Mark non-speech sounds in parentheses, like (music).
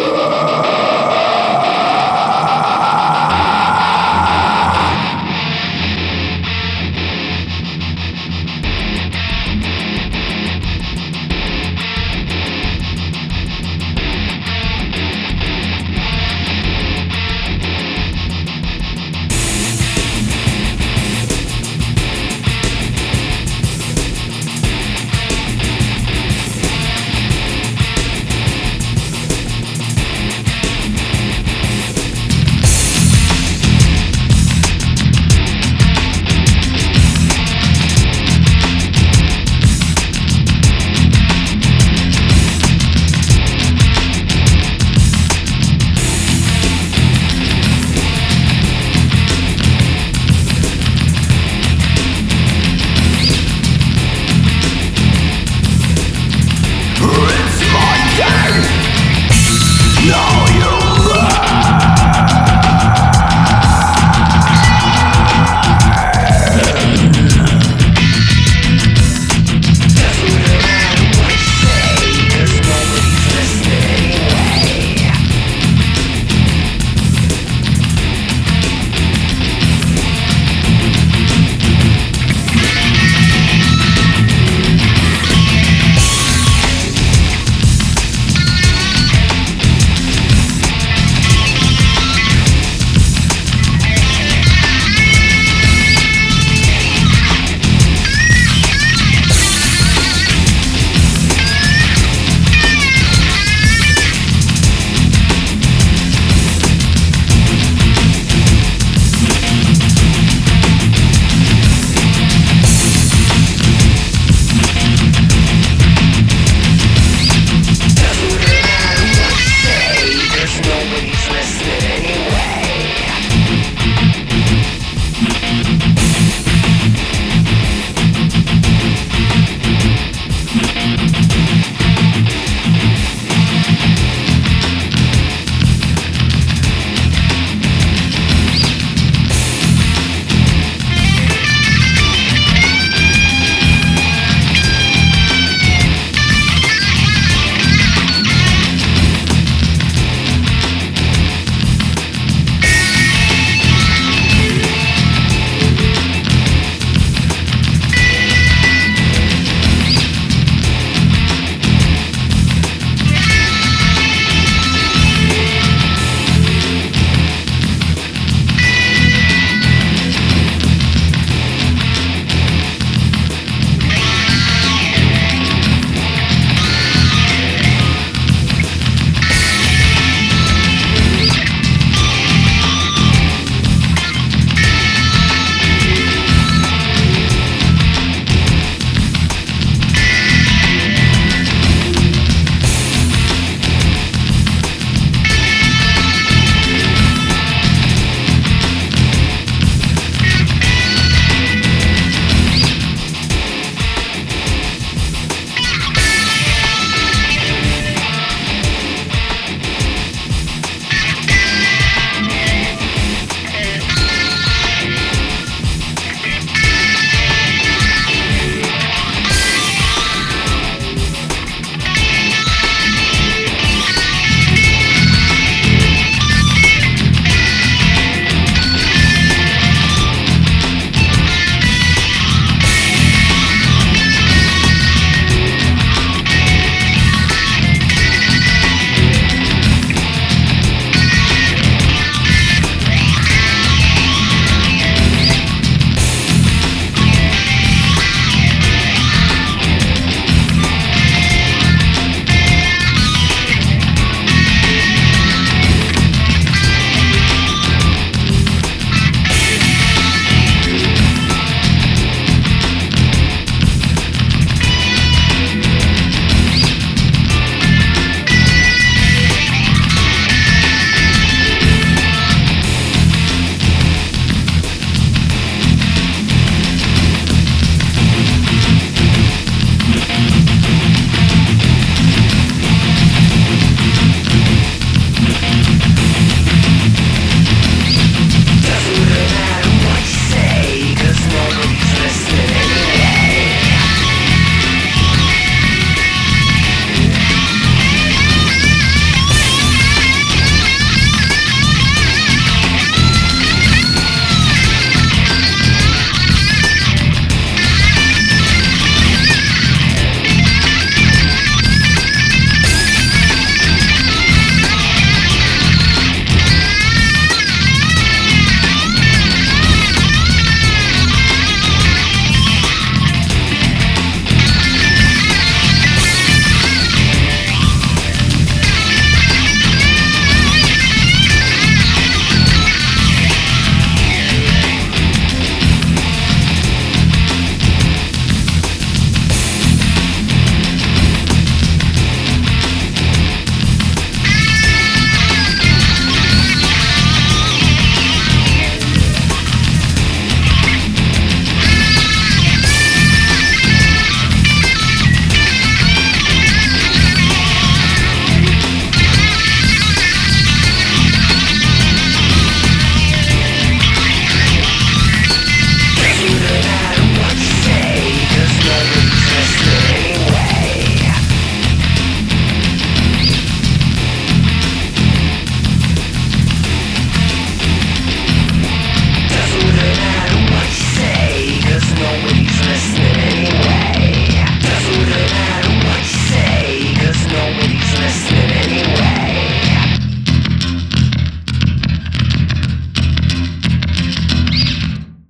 Ugh. (laughs) know you.